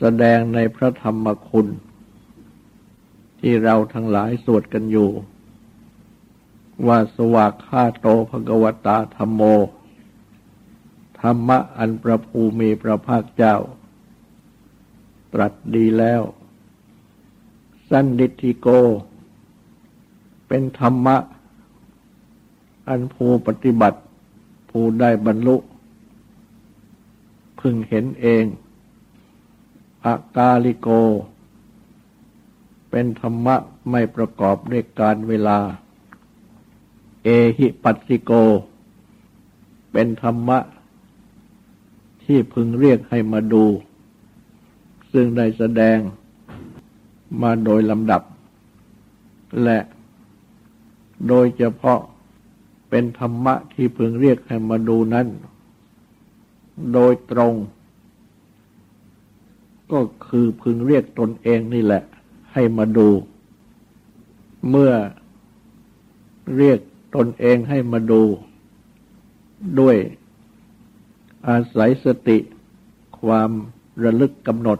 แสดงในพระธรรมคุณ ที่เราทั้งหลายสวดกันอยู่ ว่าสวากขาโตภกวตาธรรมโม ธรรมะอันประภูมีพระภาคเจ้า ตรัสดีแล้ว สันดิธิโก เป็นธรรมะ อันภูปฏิบัติภูได้บรรลุ พึงเห็นเอง อากาลิโก เป็นธรรมะไม่ประกอบด้วยการเวลา เอหิปัสสิโก เป็นธรรมะ ที่พึงเรียกให้มาดู ซึ่งได้แสดงมาโดยลำดับ และโดยเฉพาะเป็นธรรมะที่พึงเรียกให้มาดูนั้น โดยตรง ก็คือพึงเรียกตนเองนี่แหละ ให้มาดู เมื่อเรียกตนเองให้มาดู ด้วยอาศัยสติความระลึกกำหนด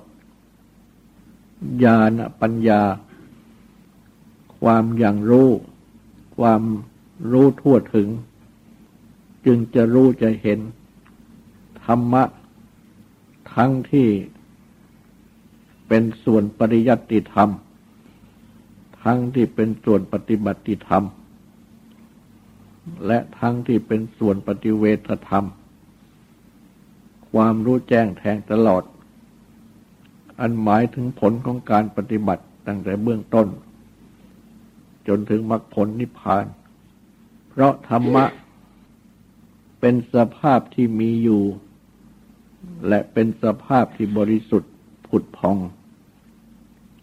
ญาณปัญญา ความอย่างรู้ ความรู้ทั่วถึง จึงจะรู้จะเห็น ธรรมะ ทั้งที่ เป็นส่วนปริยัติธรรม ทั้งที่เป็นส่วนปฏิบัติธรรม และทั้งที่เป็นส่วนปฏิเวทธรรม ความรู้แจ้งแทงตลอด อันหมายถึงผลของการปฏิบัติตั้งแต่เบื้องต้น จนถึงมรรคผลนิพพาน เพราะธรรมะเป็นสภาพที่มีอยู่ และเป็นสภาพที่บริสุทธิ์ผุดพอง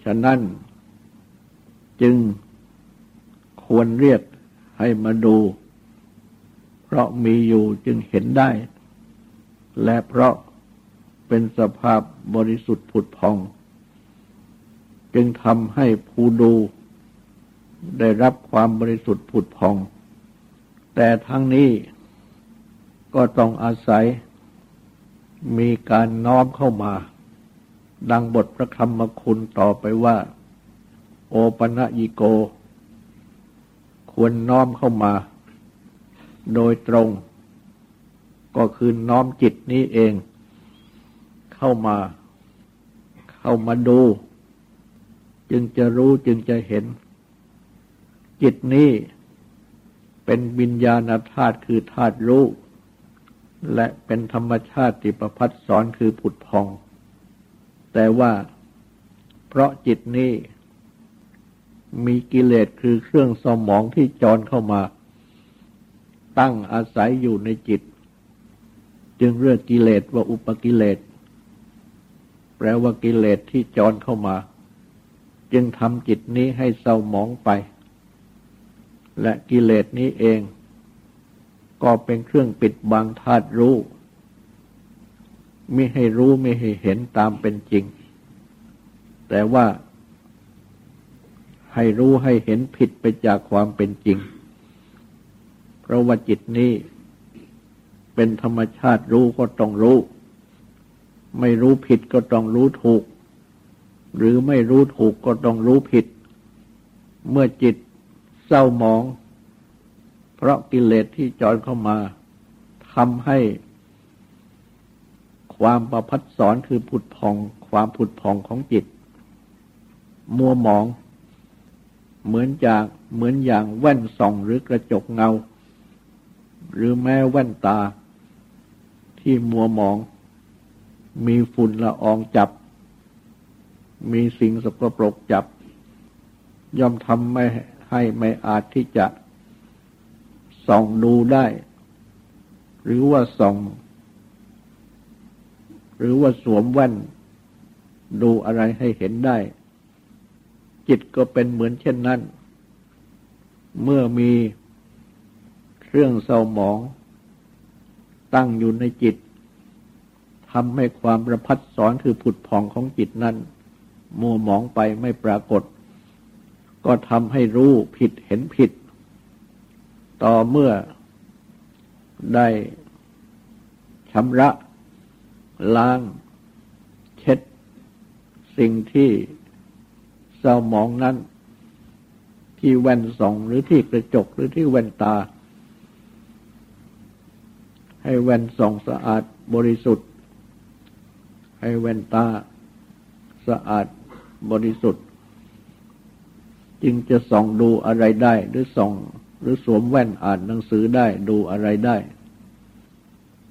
ฉะนั้นจึงควรเรียกให้มาดู เพราะมีอยู่จึงเห็นได้ และเพราะเป็นสภาพบริสุทธิ์ผุดพอง จึงทำให้ผู้ดูได้รับความบริสุทธิ์ผุดพอง แต่ทั้งนี้ก็ต้องอาศัยมีการน้อมเข้ามา ดังบทพระคำมคุณต่อไปว่า โอปะยิโก ควรน้อมเข้ามา โดยตรง ก็คือน้อมจิตนี้เอง เข้ามา เข้ามาดู จึงจะรู้จึงจะเห็น จิตนี้เป็นวิญญาณธาตุคือธาตุรู้ และเป็นธรรมชาติติประพัดสอนคือผุดพอง แต่ว่าเพราะจิตนี้มีกิเลสคือเครื่องสมองที่จรเข้ามา ตั้งอาศัยอยู่ในจิต จึงเรียกกิเลสว่าอุปกิเลส แปลว่ากิเลสที่จรเข้ามา จึงทำจิตนี้ให้เศร้าหมองไป และกิเลสนี้เอง ก็เป็นเครื่องปิดบังธาตุรู้ ไม่ให้รู้ไม่ให้เห็นตามเป็นจริง แต่ว่าให้รู้ให้เห็นผิดไปจากความเป็นจริง เพราะว่าจิตนี้เป็นธรรมชาติรู้ก็ต้องรู้ ไม่รู้ผิดก็ต้องรู้ถูก หรือไม่รู้ถูกก็ต้องรู้ผิด เมื่อจิตเศร้าหมอง เพราะกิเลสที่จอนเข้ามาทำให้ ความประพัดสอนคือผุดพอง ความผุดพองของจิต มัวหมอง เหมือนจากเหมือนอย่างแว่นส่องหรือกระจกเงา หรือแม้แว่นตา ที่มัวหมอง มีฝุ่นละอองจับ มีสิ่งสกปรกจับ ย่อมทำไม่ให้ไม่อาจที่จะส่องดูได้ หรือว่าส่อง หรือว่าสวมแว่น ดูอะไรให้เห็นได้ จิตก็เป็นเหมือนเช่นนั้น เมื่อมีเครื่องเศร้าหมอง ตั้งอยู่ในจิตทำให้ความประพัดสอนคือผุดผ่องของจิตนั้น มัวหมองไปไม่ปรากฏ ก็ทำให้รู้ผิดเห็นผิด ต่อเมื่อได้ชำระ ล้าง เช็ด สิ่งที่เศร้าหมองนั้น ที่แว่นส่องหรือที่กระจกหรือที่แว่นตา ให้แว่นส่องสะอาดบริสุทธิ์ ให้แว่นตาสะอาดบริสุทธิ์ จึงจะส่องดูอะไรได้หรือส่องหรือสวมแว่นอ่านหนังสือได้ดูอะไรได้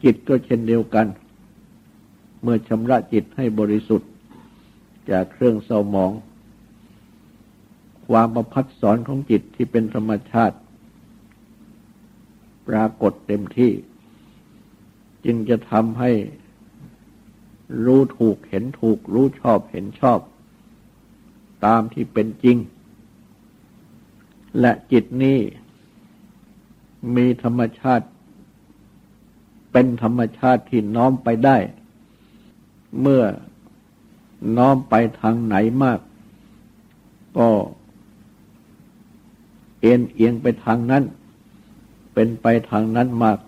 จิตก็เช่นเดียวกัน เมื่อชำระจิตให้บริสุทธิ์ จากเครื่องเศร้าหมอง ความประพัดสอนของจิตที่เป็นธรรมชาติ ปรากฏเต็มที่ จึงจะทำให้รู้ถูกเห็นถูก รู้ชอบเห็นชอบ ตามที่เป็นจริง และจิตนี้มีธรรมชาติ เป็นธรรมชาติที่น้อมไปได้ เมื่อน้อมไปทางไหนมาก ก็เอ็นเอียงไปทางนั้น เป็นไปทางนั้นมาก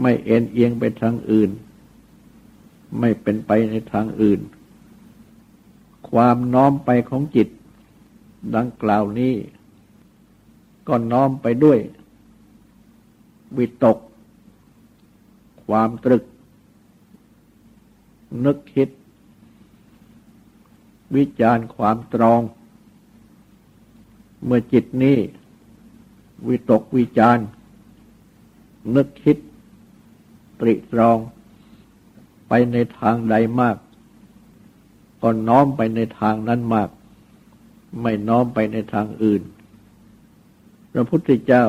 ไม่เอ็นเอียงไปทางอื่น ไม่เป็นไปในทางอื่น ความน้อมไปของจิต ดังกล่าวนี้ ก็น้อมไปด้วย วิตก ความตรึก นึกคิด วิจารความตรอง เมื่อจิตนี้ วิตกวิจารนึกคิด ตริตรอง ไปในทางใดมาก ก็น้อมไปในทางนั้นมาก ไม่น้อมไปในทางอื่น พระพุทธเจ้า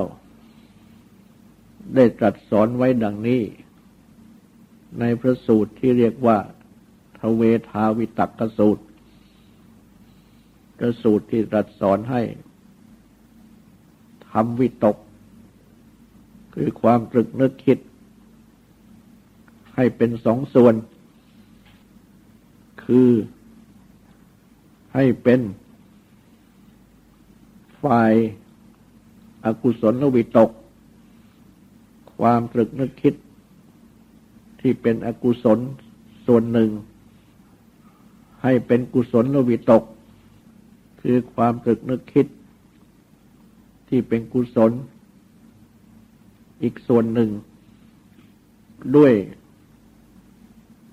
ได้ตรัสสอนไว้ดังนี้ในพระสูตรที่เรียกว่า ทเวทาวิตักกสูตรพระสูตรที่รัสสอนให้ทำวิตก คือความตรึกนึกคิด ให้เป็นสองส่วน คือให้เป็นฝ่ายอากุศลวิตก ความตรึกนึกคิดที่เป็นอกุศลส่วนหนึ่ง ให้เป็นกุศลวิตก คือความตรึกนึกคิด ที่เป็นกุศล อีกส่วนหนึ่ง ด้วย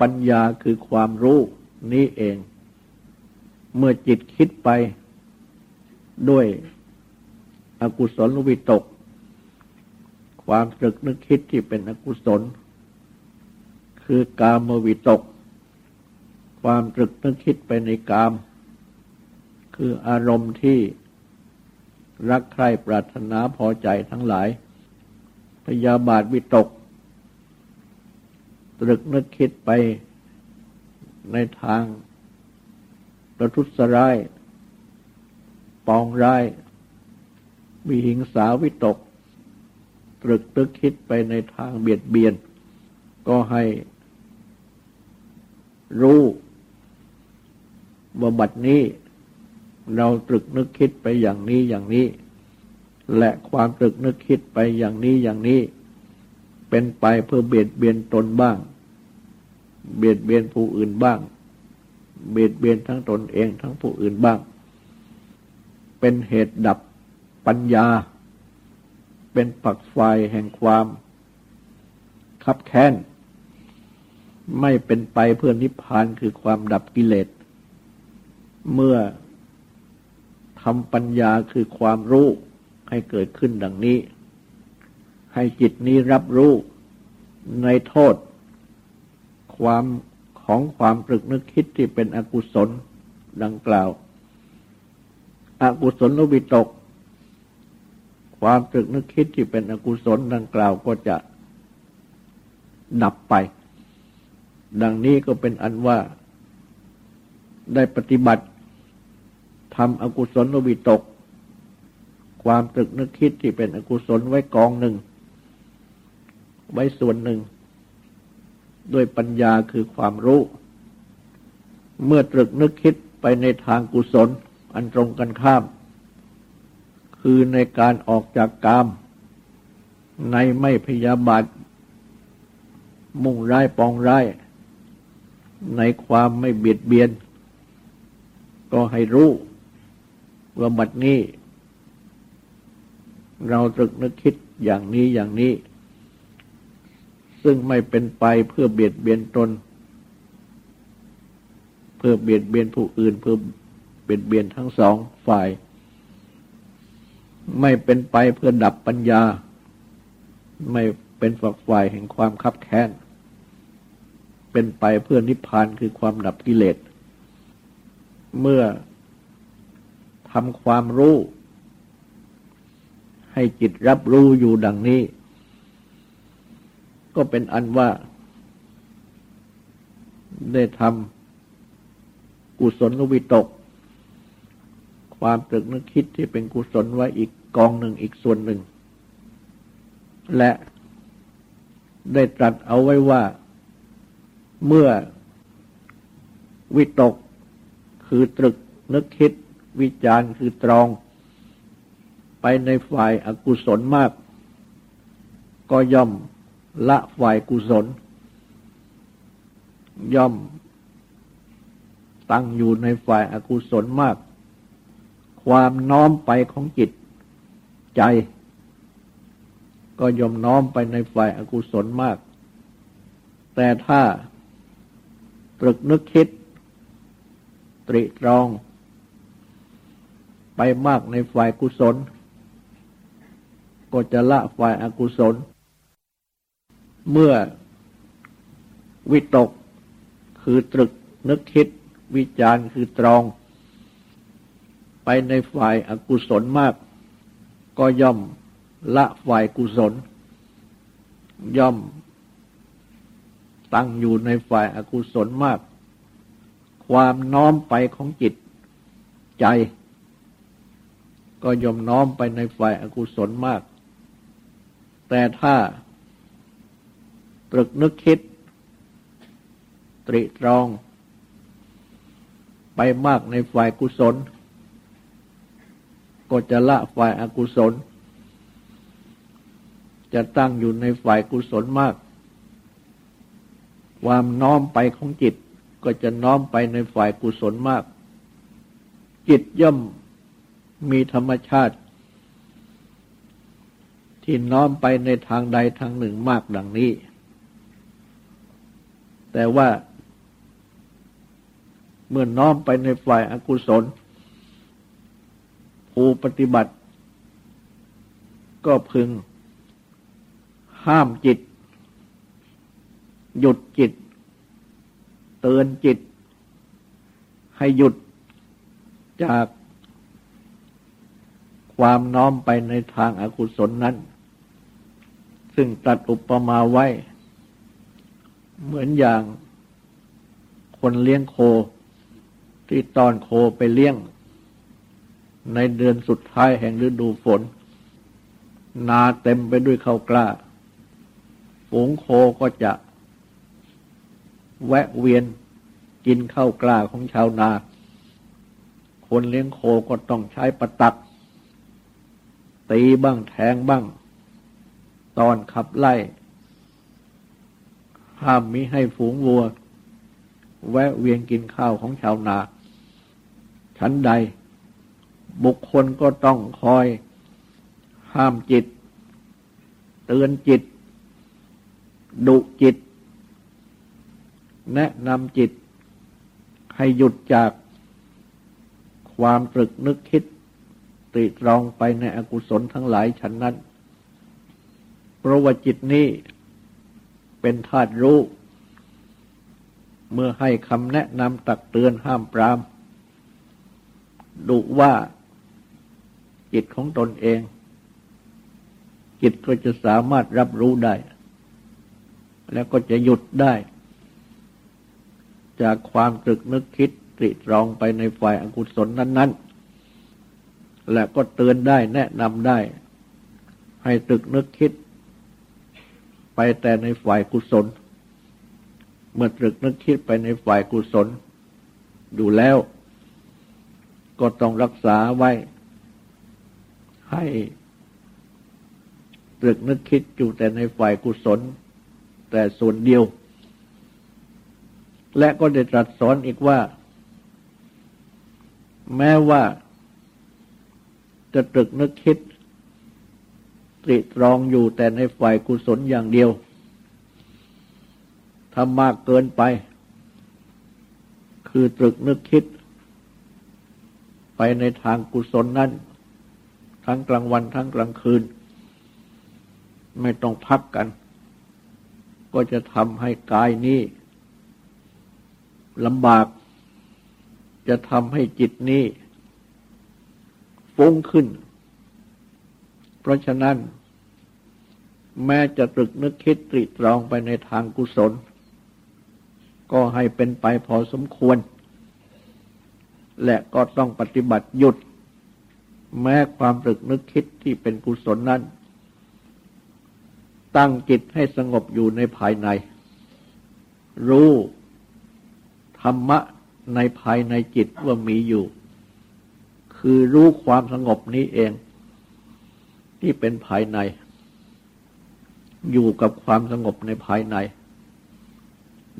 ปัญญาคือความรู้นี้เอง เมื่อจิตคิดไปด้วยอกุศลวิตก ความตรึกนึกคิดที่เป็นอกุศล คือกามวิตก ความตรึกนึกคิดไปในกาม คืออารมณ์ที่รักใคร่ปรารถนาพอใจทั้งหลาย พยาบาทวิตก ตรึกนึกคิดไปในทางประทุษร้าย ปองร้าย มีหิงสาวิตก ตรึกตึกคิดไปในทางเบียดเบียน ก็ให้รู้ ว่าบัดนี้เราตรึกนึกคิดไปอย่างนี้อย่างนี้ และความตรึกนึกคิดไปอย่างนี้อย่างนี้ เป็นไปเพื่อเบียดเบียนตนบ้าง เบียดเบียนผู้อื่นบ้าง เบียดเบียนทั้งตนเองทั้งผู้อื่นบ้าง เป็นเหตุดับปัญญา เป็นปักไฟแห่งความคับแค้น ไม่เป็นไปเพื่อนิพพานคือความดับกิเลส เมื่อทำปัญญาคือความรู้ให้เกิดขึ้นดังนี้ ให้จิตนี้รับรู้ในโทษ ความของความตรึกนึกคิดที่เป็นอกุศลดังกล่าว อกุศลลวิตก ความตรึกนึกคิดที่เป็นอกุศลดังกล่าวก็จะดับไป ดังนี้ก็เป็นอันว่าได้ปฏิบัติ ทำอกุศลวิตก ความตรึกนึกคิดที่เป็นอกุศลไว้กองหนึ่ง ไว้ส่วนหนึ่ง ด้วยปัญญาคือความรู้ เมื่อตรึกนึกคิดไปในทางกุศลอันตรงกันข้าม คือในการออกจากกาม ในไม่พยาบาท มุ่งร้ายปองร้าย ในความไม่เบียดเบียน ก็ให้รู้ ว่าบัดนี้ เราตรึกนึกคิดอย่างนี้อย่างนี้ ซึ่งไม่เป็นไปเพื่อเบียดเบียนตน เพื่อเบียดเบียนผู้อื่น เพื่อเบียดเบียนทั้งสองฝ่าย ไม่เป็นไปเพื่อดับปัญญา ไม่เป็นฝักฝ่ายแห่งความคับแค้นเป็นไปเพื่อนิพพานคือความดับกิเลสเมื่อ ทำความรู้ ให้จิตรับรู้อยู่ดังนี้ ก็เป็นอันว่า ได้ทำกุศลวิตก ความตรึกนึกคิดที่เป็นกุศลไว้อีกกองหนึ่งอีกส่วนหนึ่ง และได้ตรัสเอาไว้ว่าเมื่อวิตกคือตรึกนึกคิด วิจารคือตรอง ไปในฝ่ายอากุศลมาก ก็ย่อมละฝ่ายกุศล ย่อมตั้งอยู่ในฝ่ายอากุศลมาก ความน้อมไปของจิตใจ ก็ย่อมน้อมไปในฝ่ายอากุศลมาก แต่ถ้าตรึกนึกคิด ตริตรอง ไปมากในฝ่ายกุศล ก็จะละฝ่ายอากุศล เมื่อวิตกคือตรึกนึกคิดวิจารคือตรอง ไปในฝ่ายอากุศลมาก ก็ย่อมละฝ่ายกุศล ย่อมตั้งอยู่ในฝ่ายอากุศลมาก ความน้อมไปของจิตใจ ก็ยอมน้อมไปในฝ่ายอากุศลมาก แต่ถ้า ตรึกนึกคิด ตริตรอง ไปมากในฝ่ายกุศล ก็จะละฝ่ายอากุศล จะตั้งอยู่ในฝ่ายกุศลมาก ความน้อมไปของจิตก็จะน้อมไปในฝ่ายกุศลมาก จิตย่อม มีธรรมชาติ ที่น้อมไปในทางใดทางหนึ่งมากดังนี้ แต่ว่าเมื่อน้อมไปในฝ่ายอากุศล ผู้ปฏิบัติ ก็พึง ห้ามจิต หยุดจิต เตือนจิต ให้หยุดจาก ความน้อมไปในทางอากุศลนั้น ซึ่งตัดอุปมาไว้ เหมือนอย่างคนเลี้ยงโค ที่ตอนโคไปเลี้ยง ในเดือนสุดท้ายแห่งฤดูฝน นาเต็มไปด้วยข้าวกล้าฝูงโคก็จะ แวะเวียนกินข้าวกล้าของชาวนา คนเลี้ยงโคก็ต้องใช้ประตัก ตีบ้างแทงบ้าง ตอนขับไล่ ห้ามมิให้ฝูงวัว แวะเวียนกินข้าวของชาวนาชั้นใด บุคคลก็ต้องคอย ห้ามจิต เตือนจิต ดุจิต แนะนำจิต ให้หยุดจากความตรึกนึกคิด ตรีตรองไปในอกุศลทั้งหลายฉันนั้น เพราะว่าจิตนี้เป็นธาตุรู้ เมื่อให้คำแนะนำตักเตือนห้ามปราม ดุว่าจิตของตนเอง จิตก็จะสามารถรับรู้ได้ แล้วก็จะหยุดได้ จากความตรึกนึกคิดตรีตรองไปในฝ่ายอกุศลนั้น ๆ และก็เตือนได้แนะนำได้ ให้ตรึกนึกคิด ไปแต่ในฝ่ายกุศล เมื่อตรึกนึกคิดไปในฝ่ายกุศลอยู่แล้ว ก็ต้องรักษาไว้ ให้ตรึกนึกคิดอยู่แต่ในฝ่ายกุศล แต่ส่วนเดียว และก็ได้ตรัสสอนอีกว่า แม้ว่า จะตรึกนึกคิด ตรีตรองอยู่แต่ในฝ่ายกุศลอย่างเดียวถ้ามากเกินไป คือตรึกนึกคิด ไปในทางกุศลนั้น ทั้งกลางวันทั้งกลางคืน ไม่ต้องพักกัน ก็จะทำให้กายนี้ลำบาก จะทำให้จิตนี้ ฟุ้งขึ้น เพราะฉะนั้น แม้จะตรึกนึกคิดตรีตรองไปในทางกุศล ก็ให้เป็นไปพอสมควร และก็ต้องปฏิบัติหยุด แม้ความตรึกนึกคิดที่เป็นกุศลนั้น ตั้งจิตให้สงบอยู่ในภายใน รู้ธรรมะในภายในจิตว่ามีอยู่ คือรู้ความสงบนี้เอง ที่เป็นภายใน อยู่กับความสงบในภายใน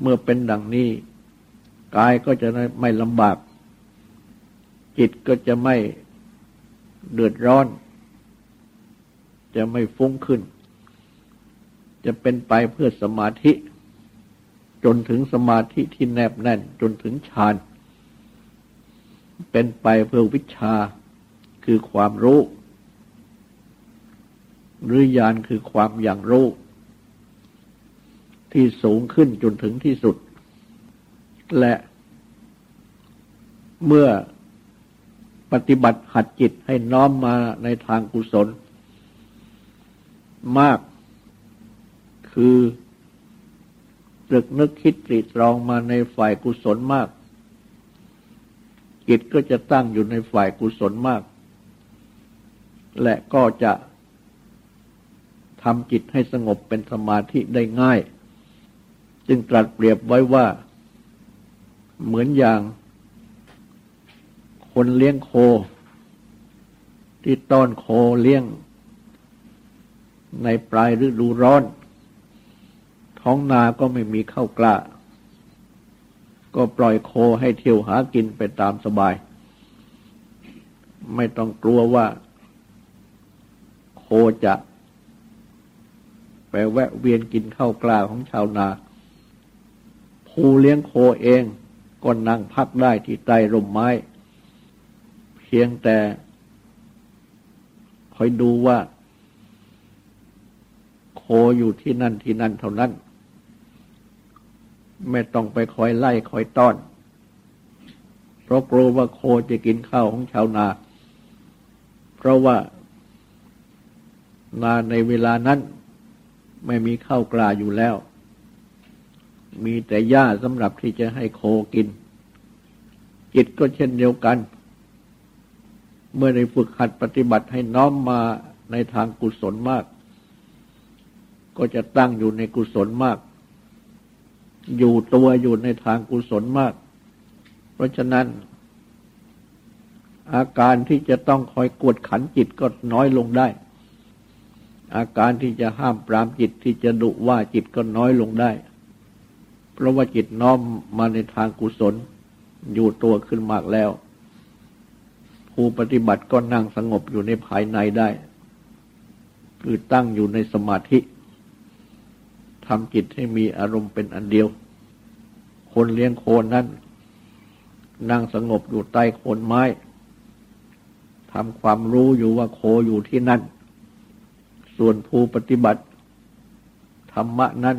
เมื่อเป็นดังนี้กายก็จะไม่ลำบาก จิตก็จะไม่เดือดร้อน จะไม่ฟุ้งขึ้น จะเป็นไปเพื่อสมาธิ จนถึงสมาธิที่แนบแน่นจนถึงฌาน เป็นไปเพื่อวิชาคือความรู้ หรือญาณคือความอย่างรู้ ที่สูงขึ้นจนถึงที่สุด และเมื่อปฏิบัติหัดจิตให้น้อมมาในทางกุศล มากคือตรึกนึกคิดตรีตรองมาในฝ่ายกุศลมาก จิตก็จะตั้งอยู่ในฝ่ายกุศลมาก และก็จะทำจิตให้สงบเป็นสมาธิได้ง่าย จึงตรัสเปรียบไว้ว่า เหมือนอย่างคนเลี้ยงโค ที่ต้อนโคเลี้ยง ในปลายฤดูร้อน ท้องนาก็ไม่มีข้าวกล้า ก็ปล่อยโคให้เที่ยวหากินไปตามสบาย ไม่ต้องกลัวว่า โคจะ ไปแวะเวียนกินข้าวกล้าของชาวนา ผู้เลี้ยงโคเองก็นั่งพักได้ที่ใต้ร่มไม้ เพียงแต่ คอยดูว่า โคอยู่ที่นั่นที่นั่นเท่านั้น ไม่ต้องไปคอยไล่คอยต้อน เพราะกลัวว่าโคจะกินข้าวของชาวนา เพราะว่านาในเวลานั้น ไม่มีข้าวกลาอยู่แล้ว มีแต่หญ้าสำหรับที่จะให้โคกิน จิตก็เช่นเดียวกัน เมื่อในฝึกหัดปฏิบัติให้น้อมมาในทางกุศลมาก ก็จะตั้งอยู่ในกุศลมาก อยู่ตัวอยู่ในทางกุศลมาก เพราะฉะนั้น อาการที่จะต้องคอยกวดขันจิตก็น้อยลงได้ อาการที่จะห้ามปรามจิตที่จะดุว่าจิตก็น้อยลงได้ เพราะว่าจิตน้อมมาในทางกุศล อยู่ตัวขึ้นมากแล้ว ผู้ปฏิบัติก็นั่งสงบอยู่ในภายในได้ คือตั้งอยู่ในสมาธิ ทำจิตให้มีอารมณ์เป็นอันเดียว คนเลี้ยงโคนนั้น นั่งสงบอยู่ใต้โคนไม้ทำความรู้อยู่ว่าโคอยู่ที่นั่น ส่วนผู้ปฏิบัติ ธรรมะนั้น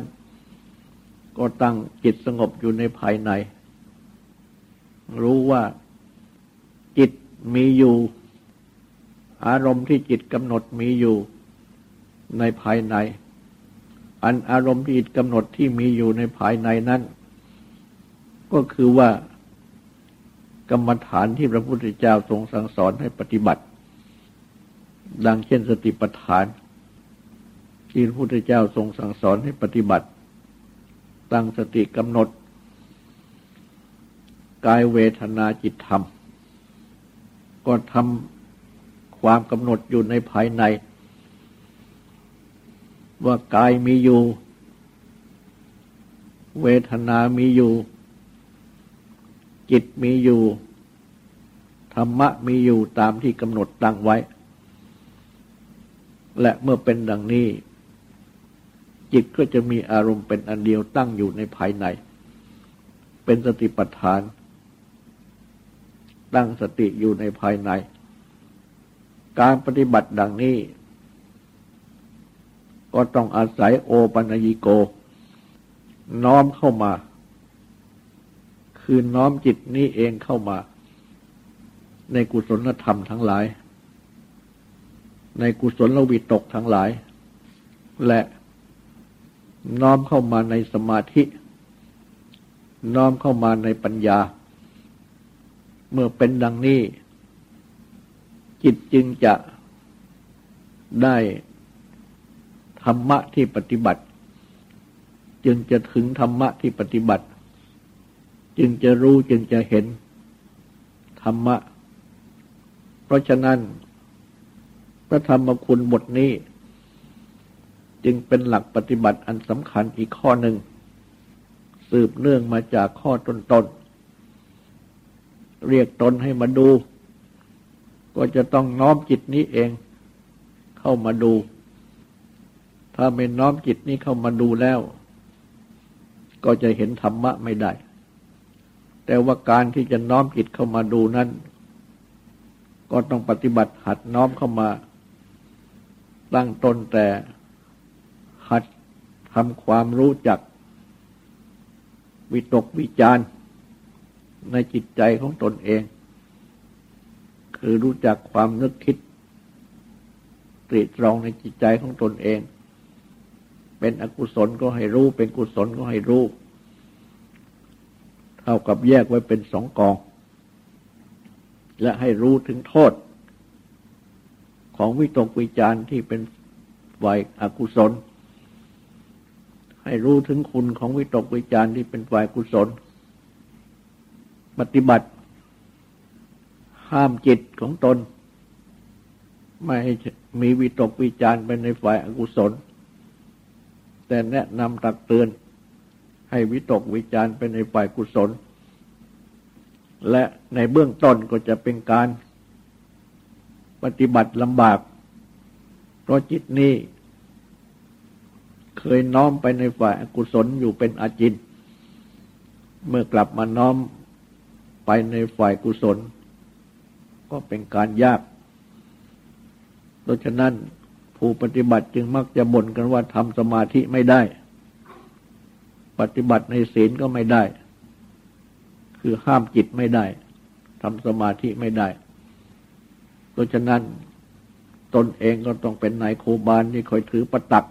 ก็ตั้งจิตสงบอยู่ในภายใน รู้ว่าจิตมีอยู่ อารมณ์ที่จิตกำหนดมีอยู่ในภายใน อันอารมณ์ที่จิตกำหนดที่มีอยู่ในภายในนั้น ก็คือว่ากรรมฐานที่พระพุทธเจ้าทรงสั่งสอนให้ปฏิบัติ ดังเช่นสติปัฏฐาน ที่พระพุทธเจ้าทรงสั่งสอนให้ปฏิบัติ ตั้งสติกำหนด กายเวทนาจิตธรรม ก็ทำความกำหนดอยู่ในภายใน ว่ากายมีอยู่ เวทนามีอยู่ จิตมีอยู่ ธรรมะมีอยู่ตามที่กำหนดตั้งไว้ และเมื่อเป็นดังนี้ จิตก็จะมีอารมณ์เป็นอันเดียวตั้งอยู่ในภายใน เป็นสติปัฏฐาน ตั้งสติอยู่ในภายใน การปฏิบัติดังนี้ ก็ต้องอาศัยโอปัญญิโก น้อมเข้ามา คือน้อมจิตนี้เองเข้ามา ในกุศลธรรมทั้งหลาย ในกุศลวิตกทั้งหลาย และน้อมเข้ามาในสมาธิ น้อมเข้ามาในปัญญา เมื่อเป็นดังนี้ จิตจึงจะได้ รรมะที่ปฏิบัติ จึงจะถึงธรรมะที่ปฏิบัติ จึงจะรู้จึงจะเห็นธรรมะ เพราะฉะนั้น พระธรรมคุณบทนี้ จึงเป็นหลักปฏิบัติอันสำคัญอีกข้อหนึ่ง สืบเนื่องมาจากข้อต้นๆเรียกตนให้มาดู ก็จะต้องน้อมจิตนี้เองเข้ามาดู ถ้าไม่น้อมจิตนี้เข้ามาดูแล้ว ก็จะเห็นธรรมะไม่ได้ แต่ว่าการที่จะน้อมจิตเข้ามาดูนั้น ก็ต้องปฏิบัติหัดน้อมเข้ามา ตั้งตนแต่ หัดทำความรู้จัก วิตกวิจารในจิตใจของตนเอง คือรู้จักความนึกคิดตรีตรองในจิตใจของตนเอง เป็นอกุศลก็ให้รู้ เป็นกุศลก็ให้รู้ เท่ากับแยกไว้เป็นสองกอง และให้รู้ถึงโทษ ของวิตกวิจารที่เป็นฝ่ายอกุศล ให้รู้ถึงคุณของวิตกวิจารที่เป็นฝ่ายกุศล ปฏิบัติ ห้ามจิตของตน ไม่ให้มีวิตกวิจารเป็นในฝ่ายอกุศล แต่แนะนำตักเตือน ให้วิตกวิจารเป็นในฝ่ายกุศล และในเบื้องต้นก็จะเป็นการปฏิบัติลำบาก เพราะจิตนี้ เคยน้อมไปในฝ่ายอกุศลอยู่เป็นอาจิน เมื่อกลับมาน้อมไปในฝ่ายกุศล ก็เป็นการยาก เพราะฉะนั้น ผู้ปฏิบัติจึงมักจะบ่นกันว่าทำสมาธิไม่ได้ ปฏิบัติในศีลก็ไม่ได้ คือห้ามจิตไม่ได้ทำสมาธิไม่ได้ เพราะฉะนั้นตนเองก็ต้องเป็นนายโคบาลที่คอยถือประตัก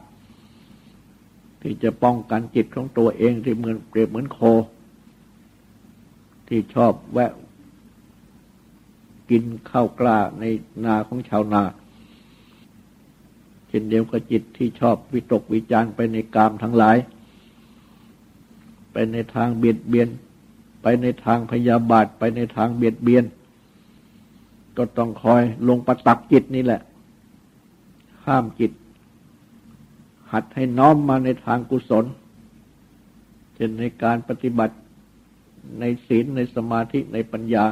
ที่จะป้องกันจิตของตัวเองที่เหมือนเปรียบเหมือนโค ที่ชอบแวะ กินข้าวกล้าในนาของชาวนา เช่นเดียวกับจิตที่ชอบวิตกวิจารไปในกามทั้งหลาย ไปในทางเบียดเบียน ไปในทางพยาบาท ไปในทางเบียดเบียน ก็ต้องคอยลงประตักจิตนี่แหละ ห้ามจิต หัดให้น้อมมาในทางกุศลเช่นในการปฏิบัติในศีลในสมาธิในปัญญา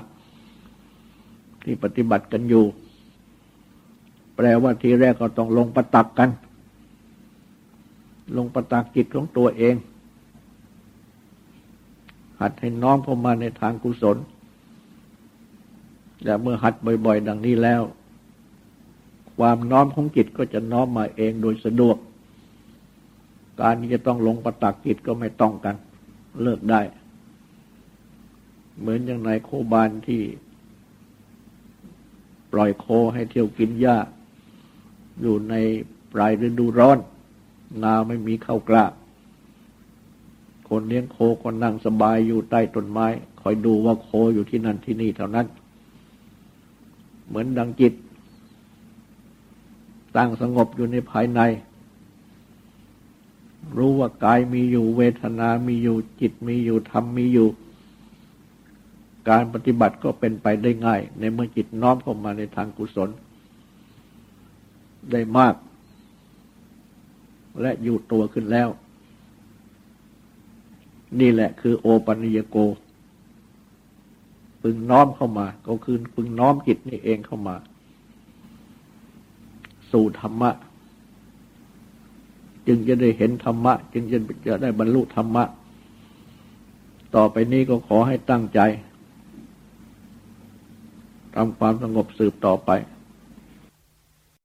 ที่ปฏิบัติกันอยู่ แปลว่าทีแรกก็ต้องลงประตักกัน ลงประตักจิตของตัวเอง หัดให้น้อมเข้ามาในทางกุศลแต่เมื่อหัดบ่อยๆ ดังนี้แล้ว ความน้อมของจิตก็จะน้อมมาเองโดยสะดวก การที่จะต้องลงประตักจิตก็ไม่ต้องกัน เลิกได้ เหมือนอย่างนายโคบานที่ปล่อยโคให้เที่ยวกินหญ้า อยู่ในปลายฤดูร้อน นาไม่มีข้าวกล้า คนเลี้ยงโคคนนั่งสบายอยู่ใต้ต้นไม้ คอยดูว่าโคอยู่ที่นั่นที่นี่เท่านั้น เหมือนดังจิต ตั้งสงบอยู่ในภายใน รู้ว่ากายมีอยู่เวทนา มีอยู่จิตมีอยู่ธรรมมีอยู่การปฏิบัติก็เป็นไปได้ง่าย ในเมื่อจิตน้อมเข้ามาในทางกุศล ได้มาก และอยู่ตัวขึ้นแล้ว นี่แหละคือโอปัญญโก พึงน้อมเข้ามา ก็คือพึงน้อมจิตนี่เองเข้ามา สู่ธรรมะ จึงจะได้เห็นธรรมะ จึงจะจะได้บรรลุธรรมะ ต่อไปนี้ก็ขอให้ตั้งใจทำความสงบสืบต่อไป